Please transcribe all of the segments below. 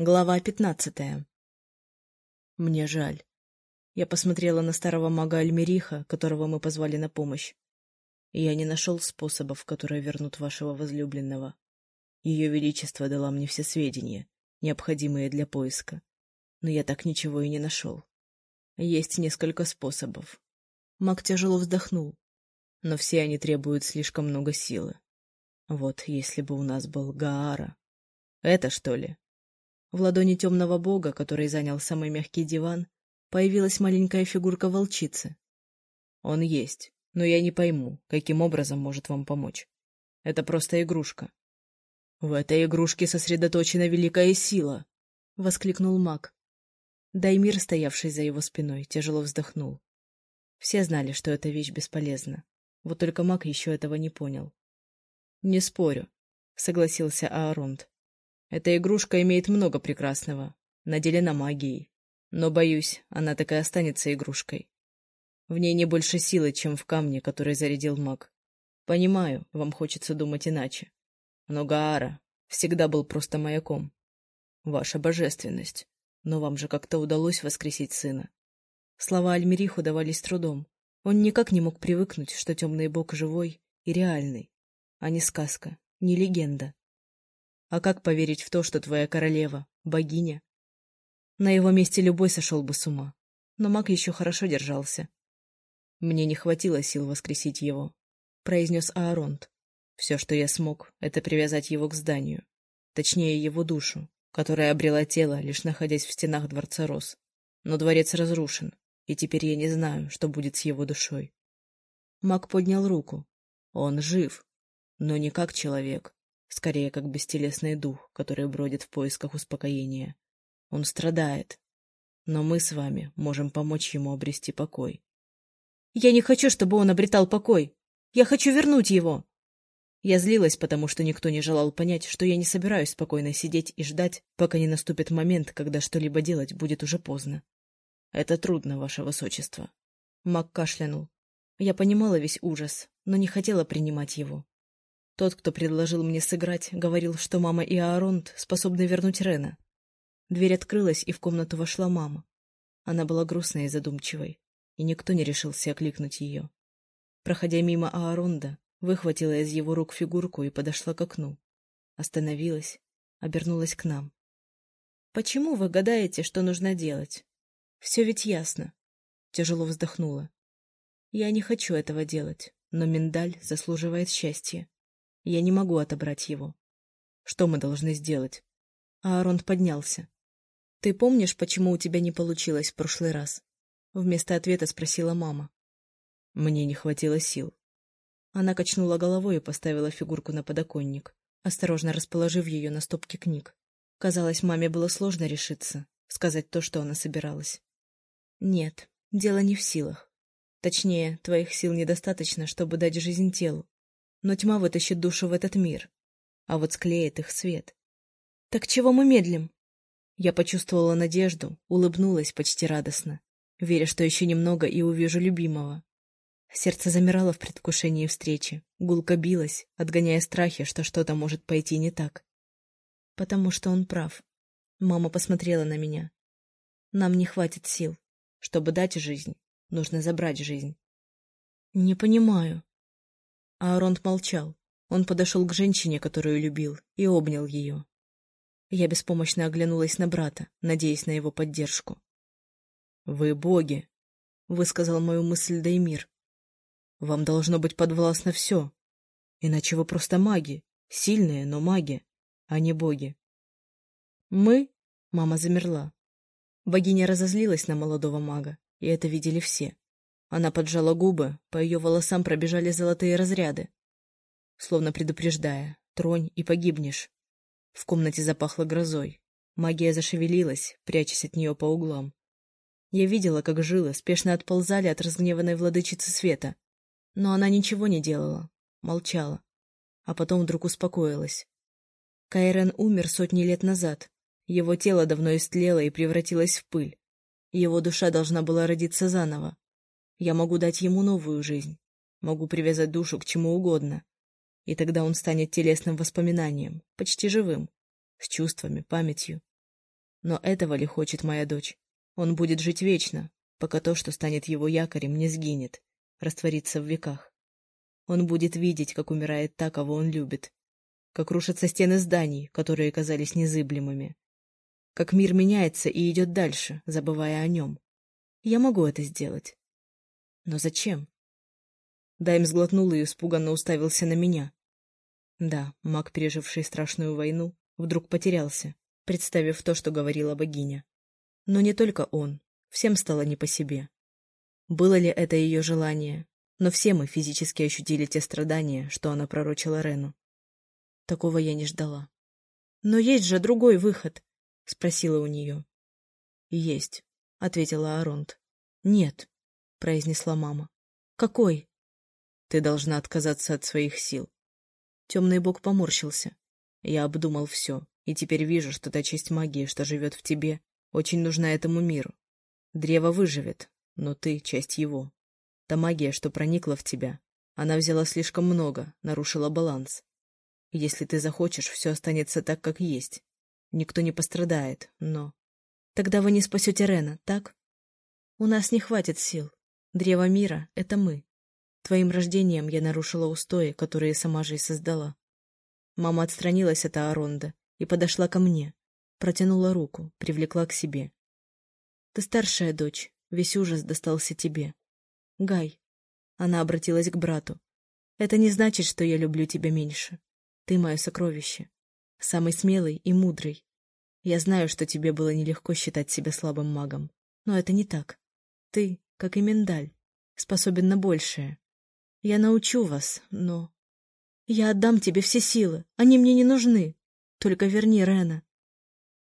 Глава пятнадцатая. Мне жаль. Я посмотрела на старого мага Альмериха, которого мы позвали на помощь. Я не нашел способов, которые вернут вашего возлюбленного. Ее Величество дала мне все сведения, необходимые для поиска. Но я так ничего и не нашел. Есть несколько способов. Маг тяжело вздохнул. Но все они требуют слишком много силы. Вот если бы у нас был Гаара. Это что ли? В ладони темного бога, который занял самый мягкий диван, появилась маленькая фигурка волчицы. Он есть, но я не пойму, каким образом может вам помочь. Это просто игрушка. В этой игрушке сосредоточена великая сила, — воскликнул маг. Даймир, стоявший за его спиной, тяжело вздохнул. Все знали, что эта вещь бесполезна. Вот только маг еще этого не понял. — Не спорю, — согласился Ааронт. Эта игрушка имеет много прекрасного, наделена магией. Но, боюсь, она так и останется игрушкой. В ней не больше силы, чем в камне, который зарядил маг. Понимаю, вам хочется думать иначе. Но Гаара всегда был просто маяком. Ваша божественность. Но вам же как-то удалось воскресить сына. Слова Альмериху давались трудом. Он никак не мог привыкнуть, что темный бог живой и реальный, а не сказка, не легенда. А как поверить в то, что твоя королева — богиня? На его месте любой сошел бы с ума. Но маг еще хорошо держался. Мне не хватило сил воскресить его, — произнес Ааронт. Все, что я смог, — это привязать его к зданию. Точнее, его душу, которая обрела тело, лишь находясь в стенах Дворца Рос. Но дворец разрушен, и теперь я не знаю, что будет с его душой. Маг поднял руку. Он жив, но не как человек скорее как бестелесный дух, который бродит в поисках успокоения. Он страдает, но мы с вами можем помочь ему обрести покой. Я не хочу, чтобы он обретал покой. Я хочу вернуть его. Я злилась, потому что никто не желал понять, что я не собираюсь спокойно сидеть и ждать, пока не наступит момент, когда что-либо делать будет уже поздно. Это трудно, ваше высочество. Мак кашлянул. Я понимала весь ужас, но не хотела принимать его. Тот, кто предложил мне сыграть, говорил, что мама и Ааронт способны вернуть Рена. Дверь открылась, и в комнату вошла мама. Она была грустной и задумчивой, и никто не решился окликнуть ее. Проходя мимо Ааронда, выхватила из его рук фигурку и подошла к окну. Остановилась, обернулась к нам. — Почему вы гадаете, что нужно делать? Все ведь ясно. Тяжело вздохнула. Я не хочу этого делать, но миндаль заслуживает счастья. Я не могу отобрать его. Что мы должны сделать? Аарон поднялся. Ты помнишь, почему у тебя не получилось в прошлый раз? Вместо ответа спросила мама. Мне не хватило сил. Она качнула головой и поставила фигурку на подоконник, осторожно расположив ее на стопке книг. Казалось, маме было сложно решиться, сказать то, что она собиралась. Нет, дело не в силах. Точнее, твоих сил недостаточно, чтобы дать жизнь телу но тьма вытащит душу в этот мир, а вот склеит их свет. Так чего мы медлим? Я почувствовала надежду, улыбнулась почти радостно, веря, что еще немного и увижу любимого. Сердце замирало в предвкушении встречи, гулко билось, отгоняя страхи, что что-то может пойти не так. Потому что он прав. Мама посмотрела на меня. Нам не хватит сил. Чтобы дать жизнь, нужно забрать жизнь. Не понимаю. Ааронт молчал. Он подошел к женщине, которую любил, и обнял ее. Я беспомощно оглянулась на брата, надеясь на его поддержку. — Вы боги, — высказал мою мысль Даймир. — Вам должно быть подвластно все. Иначе вы просто маги, сильные, но маги, а не боги. — Мы? — мама замерла. Богиня разозлилась на молодого мага, и это видели все. Она поджала губы, по ее волосам пробежали золотые разряды. Словно предупреждая, тронь и погибнешь. В комнате запахло грозой. Магия зашевелилась, прячась от нее по углам. Я видела, как жилы спешно отползали от разгневанной владычицы света. Но она ничего не делала, молчала. А потом вдруг успокоилась. Кайрен умер сотни лет назад. Его тело давно истлело и превратилось в пыль. Его душа должна была родиться заново. Я могу дать ему новую жизнь, могу привязать душу к чему угодно, и тогда он станет телесным воспоминанием, почти живым, с чувствами, памятью. Но этого ли хочет моя дочь? Он будет жить вечно, пока то, что станет его якорем, не сгинет, растворится в веках. Он будет видеть, как умирает та, кого он любит, как рушатся стены зданий, которые казались незыблемыми, как мир меняется и идет дальше, забывая о нем. Я могу это сделать. Но зачем? Дайм сглотнул и испуганно уставился на меня. Да, маг, переживший страшную войну, вдруг потерялся, представив то, что говорила богиня. Но не только он, всем стало не по себе. Было ли это ее желание? Но все мы физически ощутили те страдания, что она пророчила Рену. Такого я не ждала. «Но есть же другой выход!» — спросила у нее. «Есть», — ответила Аронт. «Нет», — произнесла мама. «Какой?» «Ты должна отказаться от своих сил». Темный бог поморщился. Я обдумал все, и теперь вижу, что та часть магии, что живет в тебе, очень нужна этому миру. Древо выживет, но ты — часть его. Та магия, что проникла в тебя, она взяла слишком много, нарушила баланс. Если ты захочешь, все останется так, как есть. Никто не пострадает, но... Тогда вы не спасете Рена, так? У нас не хватит сил. Древо мира — это мы. Твоим рождением я нарушила устои, которые сама же и создала. Мама отстранилась от Ааронда и подошла ко мне, протянула руку, привлекла к себе. Ты старшая дочь, весь ужас достался тебе. Гай. Она обратилась к брату. Это не значит, что я люблю тебя меньше. Ты мое сокровище. Самый смелый и мудрый. Я знаю, что тебе было нелегко считать себя слабым магом. Но это не так. Ты, как и миндаль, способен на большее. Я научу вас, но... Я отдам тебе все силы. Они мне не нужны. Только верни Рена.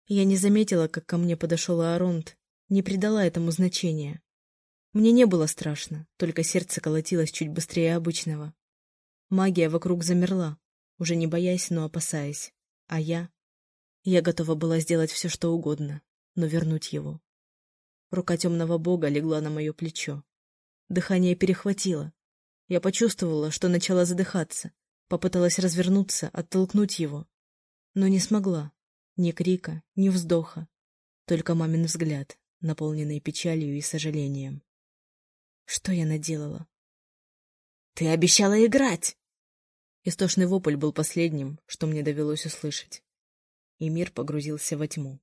Я не заметила, как ко мне подошел Ааронт, не придала этому значения. Мне не было страшно, только сердце колотилось чуть быстрее обычного. Магия вокруг замерла, уже не боясь, но опасаясь. А я... Я готова была сделать все, что угодно, но вернуть его. Рука темного бога легла на мое плечо. Дыхание перехватило. Я почувствовала, что начала задыхаться. Попыталась развернуться, оттолкнуть его. Но не смогла. Ни крика, ни вздоха. Только мамин взгляд, наполненный печалью и сожалением. Что я наделала? «Ты обещала играть!» Истошный вопль был последним, что мне довелось услышать. И мир погрузился во тьму.